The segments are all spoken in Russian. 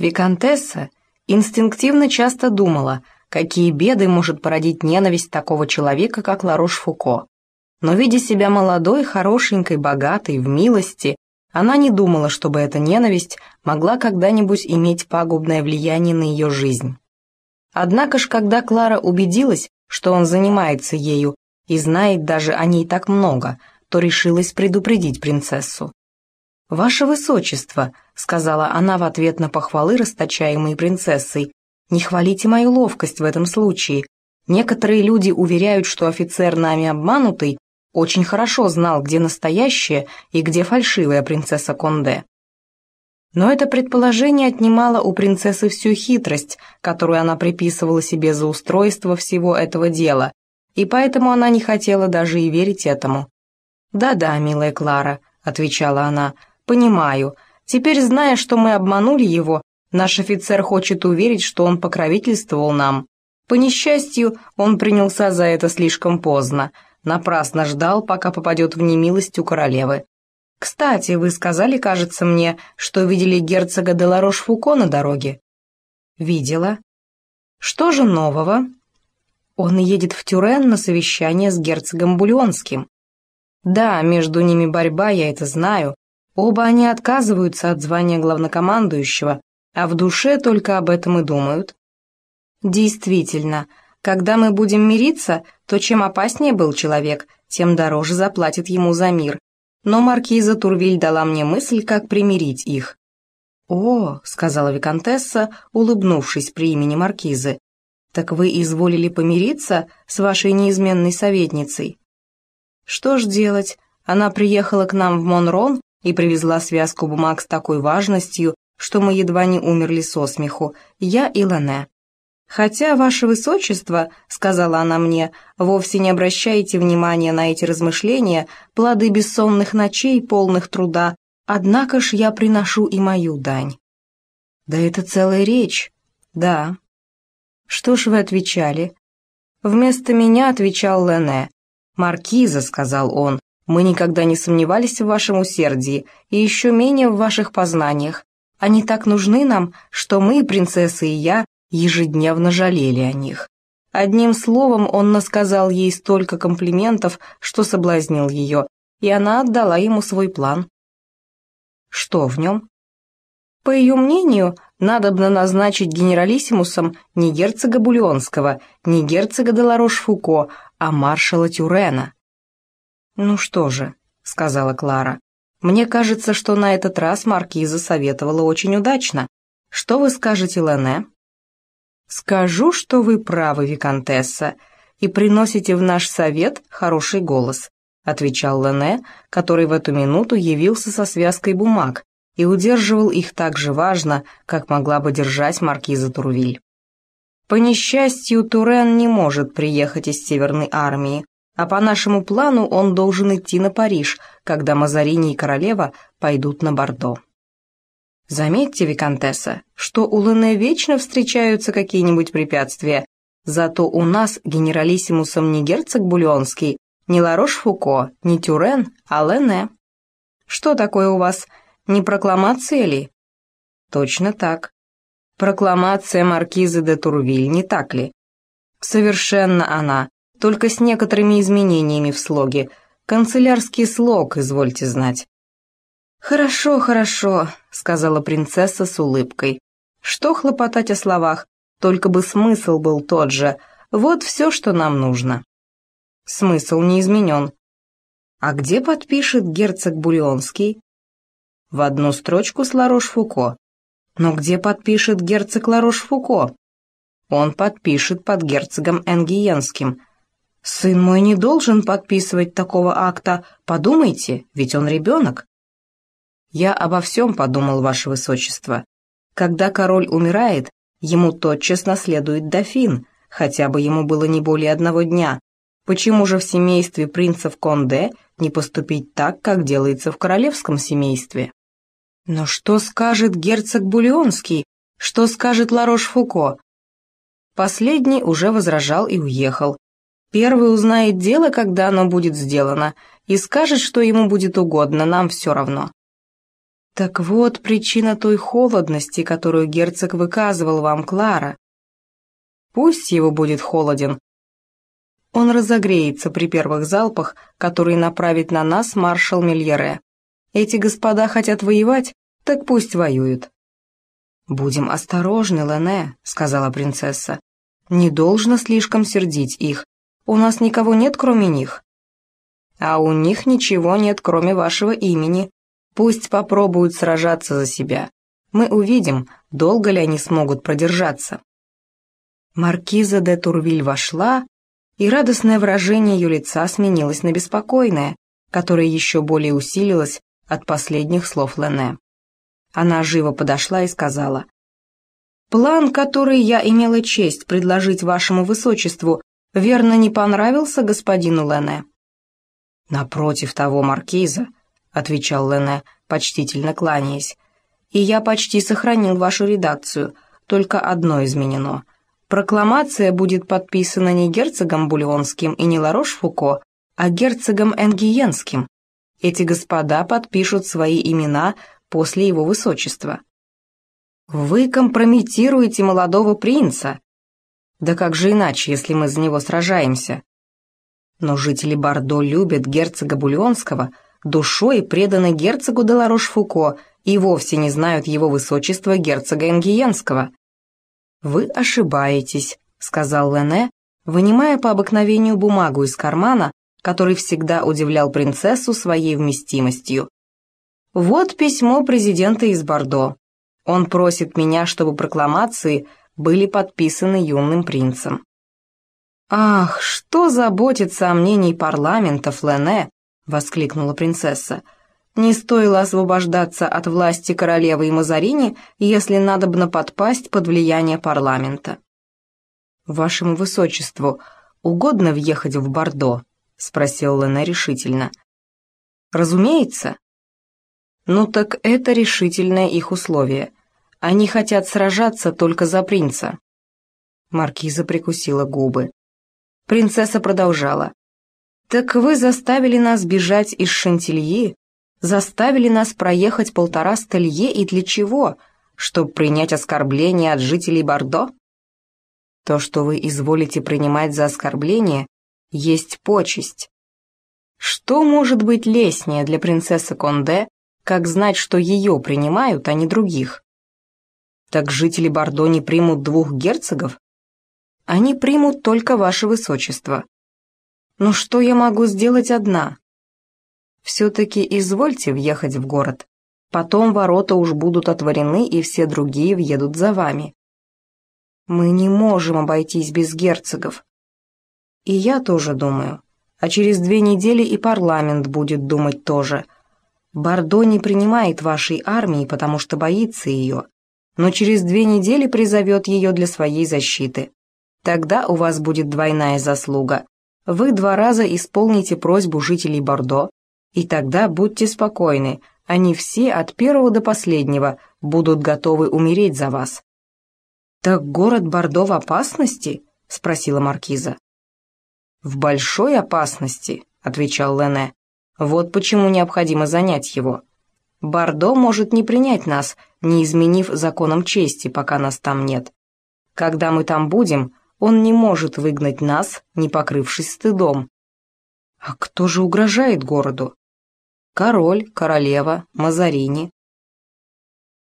Викантесса инстинктивно часто думала, какие беды может породить ненависть такого человека, как Ларош Фуко. Но видя себя молодой, хорошенькой, богатой, в милости, она не думала, чтобы эта ненависть могла когда-нибудь иметь пагубное влияние на ее жизнь. Однако ж, когда Клара убедилась, что он занимается ею и знает даже о ней так много, то решилась предупредить принцессу. «Ваше Высочество», — сказала она в ответ на похвалы, расточаемые принцессой, «не хвалите мою ловкость в этом случае. Некоторые люди уверяют, что офицер нами обманутый очень хорошо знал, где настоящая и где фальшивая принцесса Конде. Но это предположение отнимало у принцессы всю хитрость, которую она приписывала себе за устройство всего этого дела, и поэтому она не хотела даже и верить этому. «Да-да, милая Клара», — отвечала она, — «понимаю. Теперь, зная, что мы обманули его, наш офицер хочет уверить, что он покровительствовал нам. По несчастью, он принялся за это слишком поздно, напрасно ждал, пока попадет в немилость у королевы. Кстати, вы сказали, кажется мне, что видели герцога де Ларош-Фуко на дороге. Видела. Что же нового? Он едет в Тюрен на совещание с герцогом Бульонским. Да, между ними борьба, я это знаю. Оба они отказываются от звания главнокомандующего, а в душе только об этом и думают. Действительно, когда мы будем мириться, то чем опаснее был человек, тем дороже заплатит ему за мир. Но маркиза Турвиль дала мне мысль, как примирить их. «О», — сказала виконтесса, улыбнувшись при имени маркизы, «так вы изволили помириться с вашей неизменной советницей?» «Что ж делать? Она приехала к нам в Монрон и привезла связку бумаг с такой важностью, что мы едва не умерли со смеху, я и Лене. «Хотя, ваше высочество, — сказала она мне, — вовсе не обращайте внимания на эти размышления, плоды бессонных ночей, полных труда, однако ж я приношу и мою дань». «Да это целая речь. Да». «Что ж вы отвечали?» «Вместо меня отвечал Лене. «Маркиза», — сказал он, — «мы никогда не сомневались в вашем усердии и еще менее в ваших познаниях. Они так нужны нам, что мы, принцесса и я, ежедневно жалели о них. Одним словом, он насказал ей столько комплиментов, что соблазнил ее, и она отдала ему свой план. Что в нем? По ее мнению, надобно назначить генералиссимусом не герцога Бульонского, не герцога Деларош-Фуко, а маршала Тюрена. «Ну что же», — сказала Клара, — «мне кажется, что на этот раз маркиза советовала очень удачно. Что вы скажете, Лене?» «Скажу, что вы правы, Викантесса, и приносите в наш совет хороший голос», отвечал Лене, который в эту минуту явился со связкой бумаг и удерживал их так же важно, как могла бы держать маркиза Турвиль. По несчастью, Турен не может приехать из Северной армии, а по нашему плану он должен идти на Париж, когда Мазарини и королева пойдут на Бордо. Заметьте, Викантесса, что у Лене вечно встречаются какие-нибудь препятствия, зато у нас генералиссимусом не герцог Бульонский, не Ларош-Фуко, не Тюрен, а Лене. Что такое у вас, не прокламация ли? Точно так. Прокламация маркизы де Турвиль, не так ли? Совершенно она, только с некоторыми изменениями в слоге. Канцелярский слог, извольте знать. «Хорошо, хорошо», — сказала принцесса с улыбкой. «Что хлопотать о словах? Только бы смысл был тот же. Вот все, что нам нужно». Смысл не изменен. А где подпишет герцог Бульонский? В одну строчку с Ларош-Фуко. Но где подпишет герцог Ларош-Фуко? Он подпишет под герцогом Энгиенским. Сын мой не должен подписывать такого акта. Подумайте, ведь он ребенок. Я обо всем подумал, ваше высочество. Когда король умирает, ему тотчас наследует дофин, хотя бы ему было не более одного дня. Почему же в семействе принцев Конде не поступить так, как делается в королевском семействе? Но что скажет герцог Бульонский? Что скажет Ларош-Фуко? Последний уже возражал и уехал. Первый узнает дело, когда оно будет сделано, и скажет, что ему будет угодно, нам все равно. Так вот причина той холодности, которую герцог выказывал вам, Клара. Пусть его будет холоден. Он разогреется при первых залпах, которые направит на нас маршал Мильере. Эти господа хотят воевать, так пусть воюют. «Будем осторожны, Лене», — сказала принцесса. «Не должно слишком сердить их. У нас никого нет, кроме них». «А у них ничего нет, кроме вашего имени. Пусть попробуют сражаться за себя. Мы увидим, долго ли они смогут продержаться». Маркиза де Турвиль вошла, и радостное выражение ее лица сменилось на беспокойное, которое еще более усилилось от последних слов Лене. Она живо подошла и сказала, «План, который я имела честь предложить вашему высочеству, верно не понравился господину Лене?» «Напротив того маркиза», — отвечал Лене, почтительно кланяясь, «и я почти сохранил вашу редакцию, только одно изменено. Прокламация будет подписана не герцогом Бульонским и не Ларош-Фуко, а герцогом Энгиенским. Эти господа подпишут свои имена после его высочества. Вы компрометируете молодого принца. Да как же иначе, если мы за него сражаемся? Но жители Бордо любят герцога Бульонского, душой преданы герцогу де Ларош-Фуко и вовсе не знают его высочества герцога Энгиенского. «Вы ошибаетесь», — сказал Лене, вынимая по обыкновению бумагу из кармана, который всегда удивлял принцессу своей вместимостью. Вот письмо президента из Бордо. Он просит меня, чтобы прокламации были подписаны юным принцем. «Ах, что заботится о мнении парламента, Флене!» — воскликнула принцесса. «Не стоило освобождаться от власти королевы и Мазарини, если надобно подпасть под влияние парламента». «Вашему высочеству угодно въехать в Бордо?» — спросил Лене решительно. «Разумеется», ну так это решительное их условие. Они хотят сражаться только за принца. Маркиза прикусила губы. Принцесса продолжала. «Так вы заставили нас бежать из Шантильи, заставили нас проехать полтора столье и для чего? Чтобы принять оскорбление от жителей Бордо? То, что вы изволите принимать за оскорбление, есть почесть. Что может быть лестнее для принцессы Конде, как знать, что ее принимают, а не других? Так жители Бордо не примут двух герцогов? Они примут только ваше высочество. Но что я могу сделать одна? Все-таки извольте въехать в город. Потом ворота уж будут отворены, и все другие въедут за вами. Мы не можем обойтись без герцогов. И я тоже думаю. А через две недели и парламент будет думать тоже – Бордо не принимает вашей армии, потому что боится ее, но через две недели призовет ее для своей защиты. Тогда у вас будет двойная заслуга. Вы два раза исполните просьбу жителей Бордо, и тогда будьте спокойны, они все от первого до последнего будут готовы умереть за вас». «Так город Бордо в опасности?» — спросила маркиза. «В большой опасности», — отвечал Лене. Вот почему необходимо занять его. Бордо может не принять нас, не изменив законам чести, пока нас там нет. Когда мы там будем, он не может выгнать нас, не покрывшись стыдом. А кто же угрожает городу? Король, королева, Мазарини.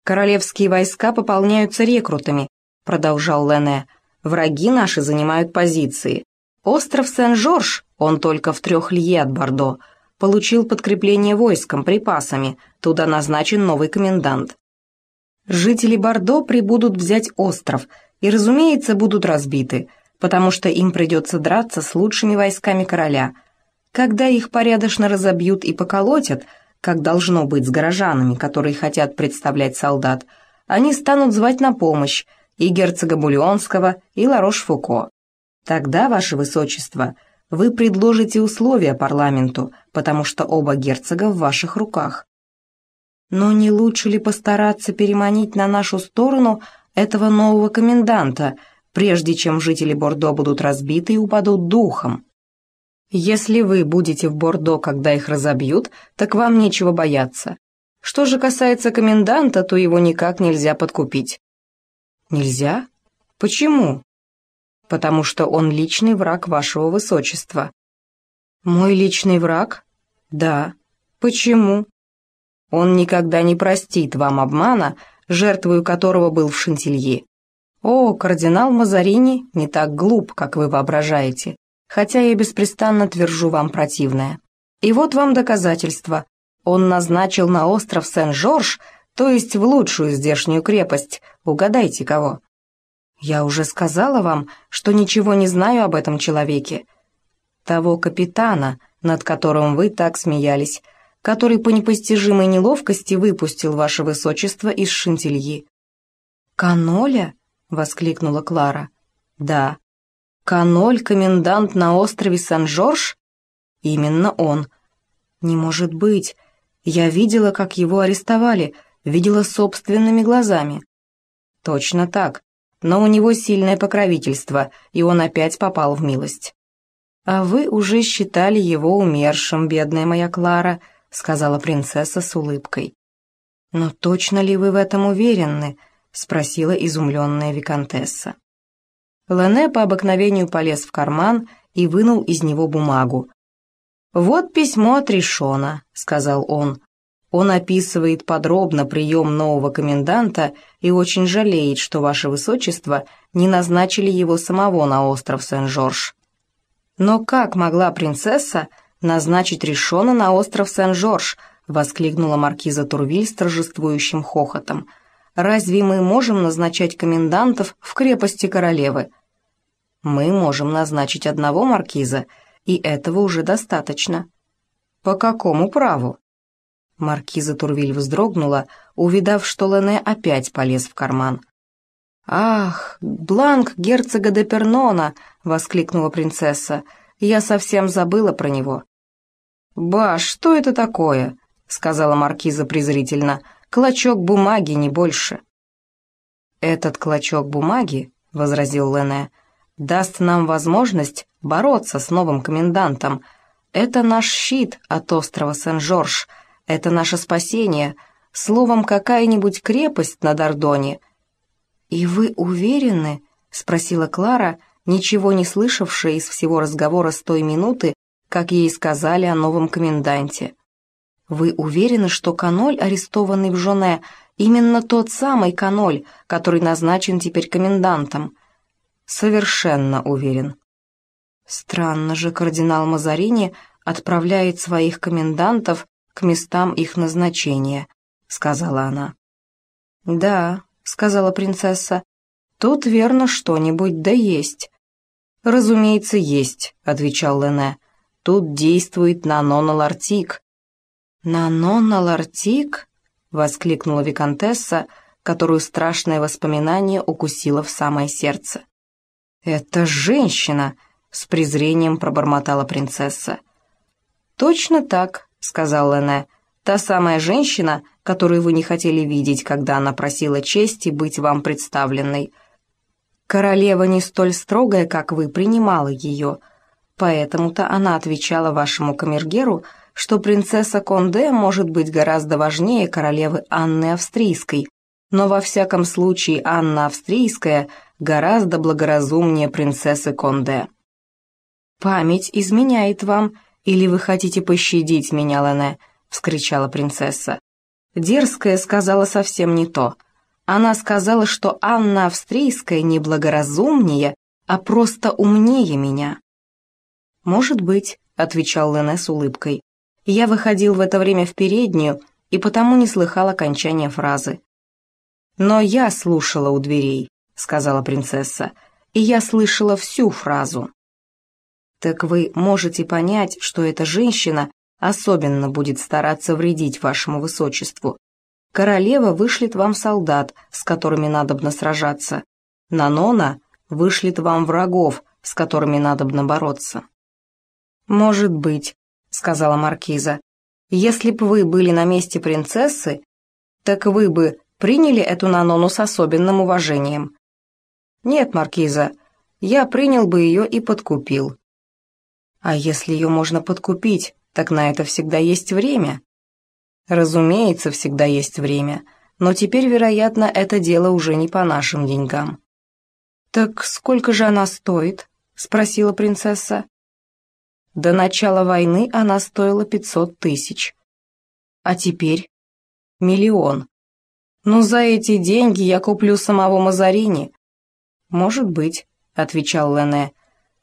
Королевские войска пополняются рекрутами, продолжал Лене. Враги наши занимают позиции. Остров Сен-Жорж, он только в трех лье от Бордо, получил подкрепление войском, припасами, туда назначен новый комендант. Жители Бордо прибудут взять остров и, разумеется, будут разбиты, потому что им придется драться с лучшими войсками короля. Когда их порядочно разобьют и поколотят, как должно быть с горожанами, которые хотят представлять солдат, они станут звать на помощь и герцога Бульонского, и Ларош-Фуко. Тогда, ваше высочество, — вы предложите условия парламенту, потому что оба герцога в ваших руках. Но не лучше ли постараться переманить на нашу сторону этого нового коменданта, прежде чем жители Бордо будут разбиты и упадут духом? Если вы будете в Бордо, когда их разобьют, так вам нечего бояться. Что же касается коменданта, то его никак нельзя подкупить». «Нельзя? Почему?» «Потому что он личный враг вашего высочества». «Мой личный враг?» «Да». «Почему?» «Он никогда не простит вам обмана, жертвою которого был в Шантилье. О, кардинал Мазарини не так глуп, как вы воображаете, хотя я беспрестанно твержу вам противное. И вот вам доказательство. Он назначил на остров Сен-Жорж, то есть в лучшую здешнюю крепость. Угадайте, кого? Я уже сказала вам, что ничего не знаю об этом человеке. Того капитана, над которым вы так смеялись, который по непостижимой неловкости выпустил ваше высочество из Шантильи. «Каноля?» — воскликнула Клара. «Да. Каноль, комендант на острове Сан-Жорж? Именно он. Не может быть. Я видела, как его арестовали, видела собственными глазами». «Точно так. Но у него сильное покровительство, и он опять попал в милость». «А вы уже считали его умершим, бедная моя Клара», — сказала принцесса с улыбкой. «Но точно ли вы в этом уверены?» — спросила изумленная виконтесса. Лене по обыкновению полез в карман и вынул из него бумагу. «Вот письмо от Ришона», — сказал он. «Он описывает подробно прием нового коменданта и очень жалеет, что ваше высочество не назначили его самого на остров Сен-Жорж». Но как могла принцесса назначить Ришона на остров Сен-Жорж», — воскликнула маркиза Турвиль с торжествующим хохотом. «Разве мы можем назначать комендантов в крепости королевы?» «Мы можем назначить одного маркиза, и этого уже достаточно». «По какому праву?» Маркиза Турвиль вздрогнула, увидав, что Лене опять полез в карман. «Ах, бланк герцога де Пернона!» — воскликнула принцесса. «Я совсем забыла про него». «Ба, что это такое?» — сказала маркиза презрительно. «Клочок бумаги, не больше». «Этот клочок бумаги», — возразил Лене, — «даст нам возможность бороться с новым комендантом. Это наш щит от острова Сен-Жорж, это наше спасение, словом, какая-нибудь крепость на Дордоне». «И вы уверены?» — спросила Клара, ничего не слышавшая из всего разговора с той минуты, как ей сказали о новом коменданте. Вы уверены, что Каноль, арестованный в Жоне, именно тот самый Каноль, который назначен теперь комендантом? Совершенно уверен. Странно же, кардинал Мазарини отправляет своих комендантов к местам их назначения, сказала она. Да, сказала принцесса, тут верно что-нибудь да есть. Разумеется, есть, отвечал Лене. Тут действует нанонолартик». «Нанонолартик?» — воскликнула виконтесса, которую страшное воспоминание укусило в самое сердце. «Это женщина!» — с презрением пробормотала принцесса. «Точно так», — сказал Лене, — «та самая женщина, которую вы не хотели видеть, когда она просила чести быть вам представленной. Королева не столь строгая, как вы, принимала ее, Поэтому-то она отвечала вашему камергеру, что принцесса Конде может быть гораздо важнее королевы Анны Австрийской, но во всяком случае Анна Австрийская гораздо благоразумнее принцессы Конде. «Память изменяет вам, или вы хотите пощадить меня, Лене?» — вскричала принцесса. Дерзкая сказала совсем не то. Она сказала, что Анна Австрийская не благоразумнее, а просто умнее меня. «Может быть», — отвечал Лене с улыбкой. Я выходил в это время в переднюю и потому не слыхал окончания фразы. «Но я слушала у дверей», — сказала принцесса, «и я слышала всю фразу». «Так вы можете понять, что эта женщина особенно будет стараться вредить вашему высочеству. Королева вышлет вам солдат, с которыми надобно сражаться. Нанона вышлет вам врагов, с которыми надобно бороться. «Может быть», — сказала Маркиза. «Если бы вы были на месте принцессы, так вы бы приняли эту Нанону с особенным уважением». «Нет, Маркиза, я принял бы ее и подкупил». «А если ее можно подкупить, так на это всегда есть время». Разумеется, всегда есть время, но теперь, вероятно, это дело уже не по нашим деньгам. «Так сколько же она стоит?» — спросила принцесса. До начала войны она стоила пятьсот тысяч. А теперь? Миллион. Ну, за эти деньги я куплю самого Мазарини. Может быть, отвечал Лене.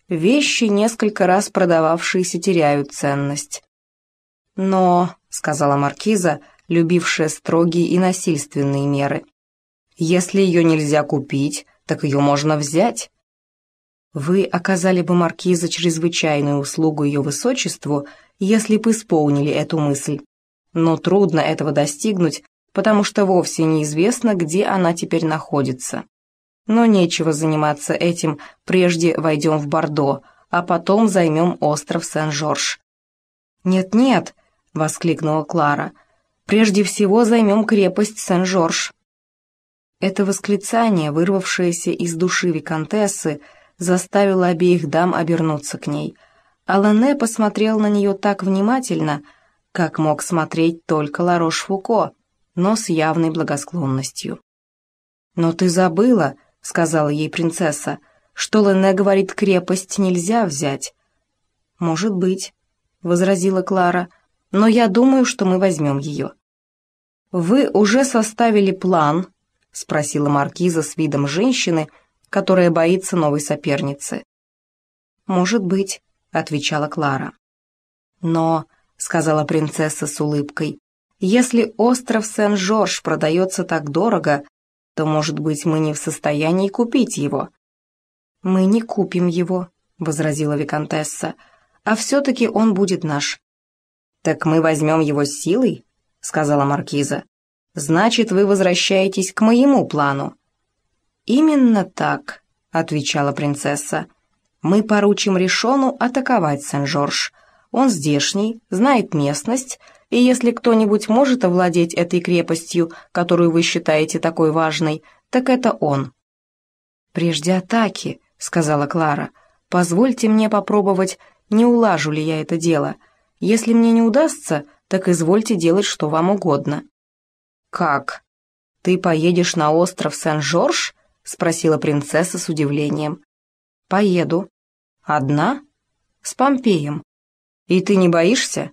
Вещи, несколько раз продававшиеся, теряют ценность. Но, сказала маркиза, любившая строгие и насильственные меры, если ее нельзя купить, так ее можно взять. Вы оказали бы маркиза чрезвычайную услугу ее высочеству, если бы исполнили эту мысль. Но трудно этого достигнуть, потому что вовсе неизвестно, где она теперь находится. Но нечего заниматься этим, прежде войдем в Бордо, а потом займем остров Сен-Жорж. «Нет-нет», — воскликнула Клара, — «прежде всего займем крепость Сен-Жорж». Это восклицание, вырвавшееся из души виконтессы, заставило обеих дам обернуться к ней. Алане посмотрел на нее так внимательно, как мог смотреть только Ларош-Фуко, но с явной благосклонностью. «Но ты забыла», — сказала ей принцесса, «что Лене говорит, крепость нельзя взять». «Может быть», — возразила Клара, «но я думаю, что мы возьмем ее». «Вы уже составили план», — спросила маркиза с видом женщины, которая боится новой соперницы. «Может быть», — отвечала Клара. «Но», — сказала принцесса с улыбкой, «если остров Сен-Жорж продается так дорого, то, может быть, мы не в состоянии купить его». «Мы не купим его», — возразила виконтесса, «а все-таки он будет наш». «Так мы возьмем его силой?» — сказала маркиза. Значит, вы возвращаетесь к моему плану». «Именно так», — отвечала принцесса. «Мы поручим Ришону атаковать Сен-Жорж. Он здешний, знает местность, и если кто-нибудь может овладеть этой крепостью, которую вы считаете такой важной, так это он». «Прежде атаки», — сказала Клара, — «позвольте мне попробовать, не улажу ли я это дело. Если мне не удастся, так извольте делать, что вам угодно». «Как? Ты поедешь на остров Сен-Жорж?» — спросила принцесса с удивлением. «Поеду. Одна? С Помпеем. И ты не боишься?»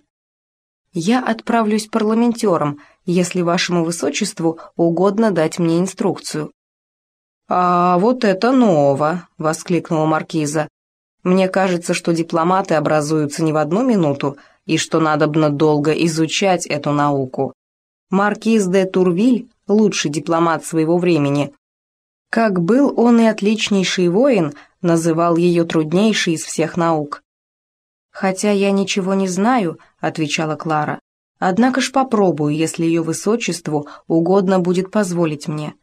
«Я отправлюсь парламентером, если вашему высочеству угодно дать мне инструкцию». «А вот это ново!» — воскликнула маркиза. «Мне кажется, что дипломаты образуются не в одну минуту, и что надобно долго изучать эту науку. Маркиз де Турвиль – лучший дипломат своего времени. Как был он и отличнейший воин, называл ее труднейшей из всех наук. «Хотя я ничего не знаю», — отвечала Клара. «Однако ж попробую, если ее высочеству угодно будет позволить мне».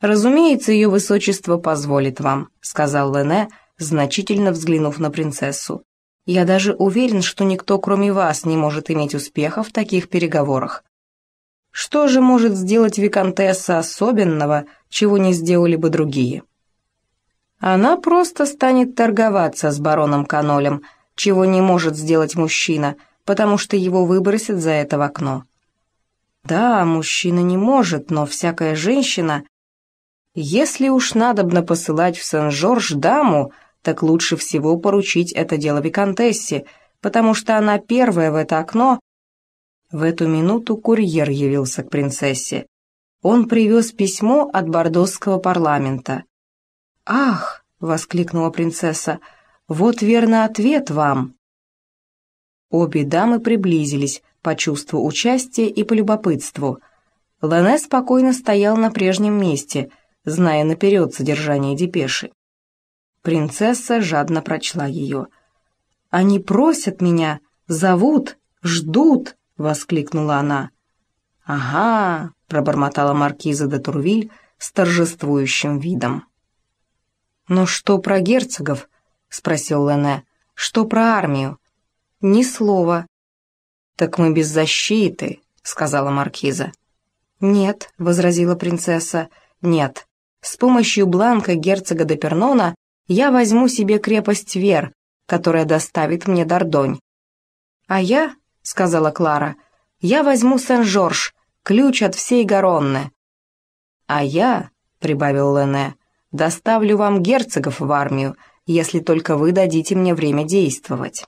«Разумеется, ее высочество позволит вам», — сказал Лене, значительно взглянув на принцессу. «Я даже уверен, что никто, кроме вас, не может иметь успеха в таких переговорах. Что же может сделать виконтесса особенного, чего не сделали бы другие? Она просто станет торговаться с бароном Канолем, чего не может сделать мужчина, потому что его выбросят за это в окно. Да, мужчина не может, но всякая женщина... Если уж надобно посылать в Сен-Жорж даму, так лучше всего поручить это дело виконтессе, потому что она первая в это окно в эту минуту курьер явился к принцессе. Он привез письмо от бордосского парламента. «Ах!» — воскликнула принцесса. «Вот верно ответ вам!» Обе дамы приблизились по чувству участия и по любопытству. Лене спокойно стоял на прежнем месте, зная наперед содержание депеши. Принцесса жадно прочла ее. «Они просят меня, зовут, ждут!» — воскликнула она. «Ага», — пробормотала маркиза де Турвиль с торжествующим видом. «Но что про герцогов?» — спросил Лене. «Что про армию?» «Ни слова». «Так мы без защиты», — сказала маркиза. «Нет», — возразила принцесса, — «нет. С помощью бланка герцога де Пернона я возьму себе крепость Вер, которая доставит мне Дордонь. А я, — сказала Клара. Я возьму Сен-Жорж, ключ от всей Гаронны». «А я», — прибавил Лене, — «доставлю вам герцогов в армию, если только вы дадите мне время действовать».